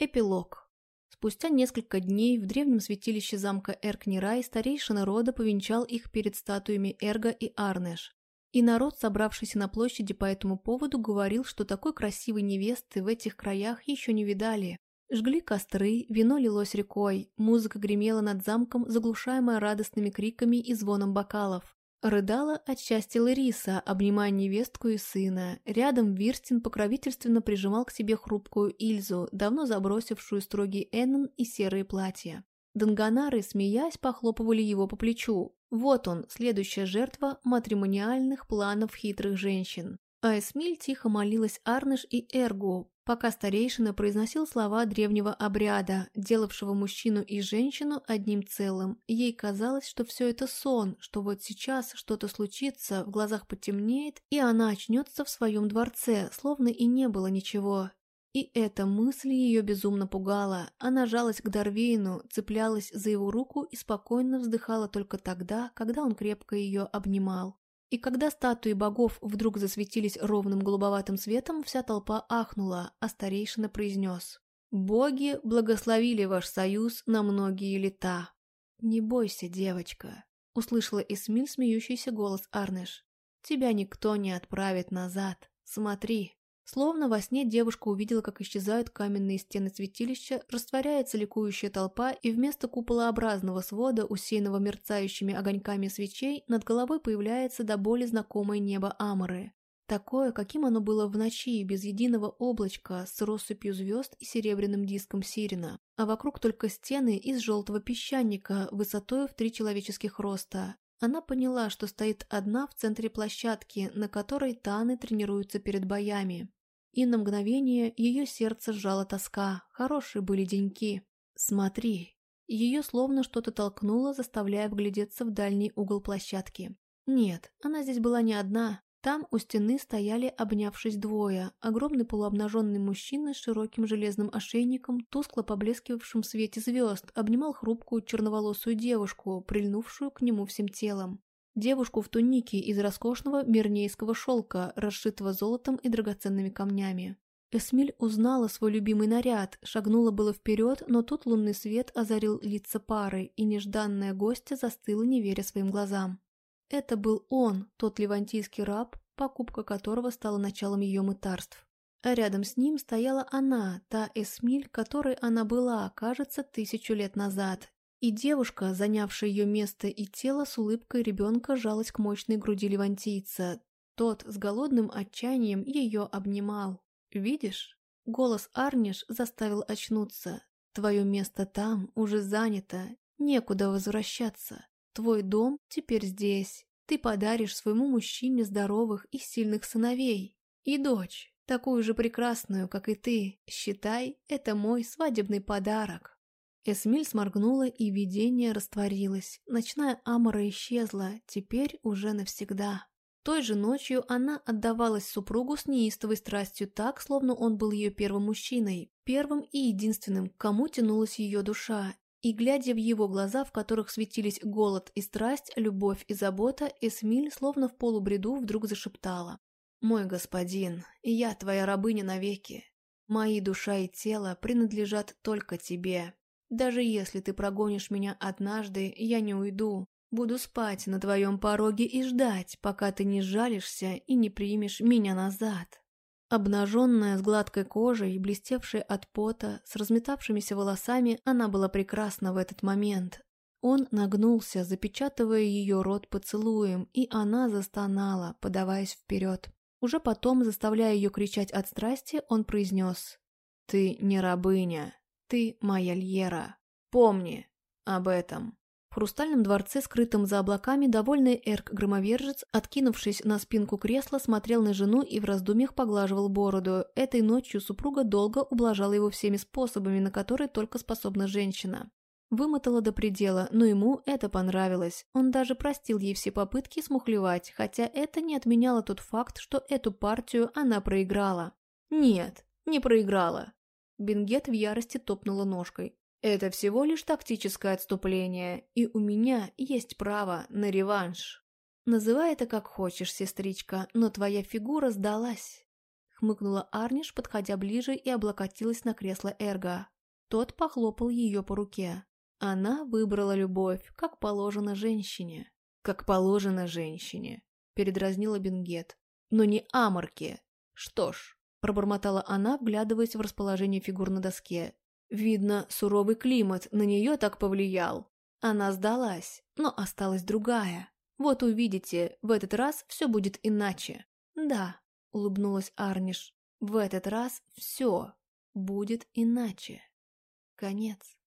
Эпилог. Спустя несколько дней в древнем святилище замка Эркнирай старейшина рода повенчал их перед статуями Эрга и Арнеш. И народ, собравшийся на площади по этому поводу, говорил, что такой красивой невесты в этих краях еще не видали. Жгли костры, вино лилось рекой, музыка гремела над замком, заглушаемая радостными криками и звоном бокалов. Рыдала от счастья Лариса, обнимая невестку и сына. Рядом Вирстин покровительственно прижимал к себе хрупкую Ильзу, давно забросившую строгий Эннон и серые платья. Данганары, смеясь, похлопывали его по плечу. Вот он, следующая жертва матримониальных планов хитрых женщин. А Эсмиль тихо молилась Арнеш и Эргу, пока старейшина произносил слова древнего обряда, делавшего мужчину и женщину одним целым. Ей казалось, что все это сон, что вот сейчас что-то случится, в глазах потемнеет, и она очнется в своем дворце, словно и не было ничего. И эта мысль ее безумно пугала. Она жалась к Дарвейну, цеплялась за его руку и спокойно вздыхала только тогда, когда он крепко ее обнимал. И когда статуи богов вдруг засветились ровным голубоватым светом, вся толпа ахнула, а старейшина произнес «Боги благословили ваш союз на многие лета». «Не бойся, девочка», — услышала Эсмиль смеющийся голос Арнеш. «Тебя никто не отправит назад. Смотри». Словно во сне девушка увидела, как исчезают каменные стены святилища, растворяется ликующая толпа, и вместо куполообразного свода, усеянного мерцающими огоньками свечей, над головой появляется до боли знакомое небо Аморы. Такое, каким оно было в ночи, без единого облачка, с россыпью звезд и серебряным диском сирена, а вокруг только стены из желтого песчаника, высотой в три человеческих роста. Она поняла, что стоит одна в центре площадки, на которой Таны тренируются перед боями. И на мгновение ее сердце сжала тоска. Хорошие были деньки. Смотри. Ее словно что-то толкнуло, заставляя вглядеться в дальний угол площадки. Нет, она здесь была не одна. Там у стены стояли, обнявшись двое. Огромный полуобнаженный мужчина с широким железным ошейником, тускло поблескивавшим в свете звезд, обнимал хрупкую черноволосую девушку, прильнувшую к нему всем телом. Девушку в тунике из роскошного мирнейского шелка, расшитого золотом и драгоценными камнями. Эсмиль узнала свой любимый наряд, шагнула было вперед, но тут лунный свет озарил лица пары, и нежданная гостья застыла, не веря своим глазам. Это был он, тот левантийский раб, покупка которого стала началом ее мытарств. А рядом с ним стояла она, та Эсмиль, которой она была, кажется, тысячу лет назад, и девушка, занявшая ее место и тело, с улыбкой ребенка жалась к мощной груди левантийца. Тот с голодным отчаянием ее обнимал. «Видишь?» Голос Арниш заставил очнуться. «Твое место там уже занято, некуда возвращаться. Твой дом теперь здесь. Ты подаришь своему мужчине здоровых и сильных сыновей. И дочь, такую же прекрасную, как и ты. Считай, это мой свадебный подарок». Эсмиль сморгнула, и видение растворилось. Ночная амора исчезла, теперь уже навсегда. Той же ночью она отдавалась супругу с неистовой страстью так, словно он был ее первым мужчиной, первым и единственным, кому тянулась ее душа. И, глядя в его глаза, в которых светились голод и страсть, любовь и забота, Эсмиль, словно в полубреду, вдруг зашептала. «Мой господин, я твоя рабыня навеки. Мои душа и тело принадлежат только тебе. Даже если ты прогонишь меня однажды, я не уйду. Буду спать на твоем пороге и ждать, пока ты не сжалишься и не примешь меня назад. Обнаженная с гладкой кожей, блестевшая от пота, с разметавшимися волосами, она была прекрасна в этот момент. Он нагнулся, запечатывая ее рот поцелуем, и она застонала, подаваясь вперед. Уже потом, заставляя ее кричать от страсти, он произнес «Ты не рабыня». Ты моя Льера. Помни об этом. В хрустальном дворце, скрытом за облаками, довольный Эрк-громовержец, откинувшись на спинку кресла, смотрел на жену и в раздумьях поглаживал бороду. Этой ночью супруга долго ублажала его всеми способами, на которые только способна женщина. Вымотала до предела, но ему это понравилось. Он даже простил ей все попытки смухлевать, хотя это не отменяло тот факт, что эту партию она проиграла. Нет, не проиграла. Бенгет в ярости топнула ножкой. «Это всего лишь тактическое отступление, и у меня есть право на реванш. Называй это как хочешь, сестричка, но твоя фигура сдалась». хмыкнула Арниш, подходя ближе и облокотилась на кресло Эрга. Тот похлопал ее по руке. Она выбрала любовь, как положено женщине. «Как положено женщине», — передразнила Бенгет. «Но не аморке. Что ж», — пробормотала она, вглядываясь в расположение фигур на доске. «Видно, суровый климат на нее так повлиял. Она сдалась, но осталась другая. Вот увидите, в этот раз все будет иначе». «Да», — улыбнулась Арниш, — «в этот раз все будет иначе». Конец.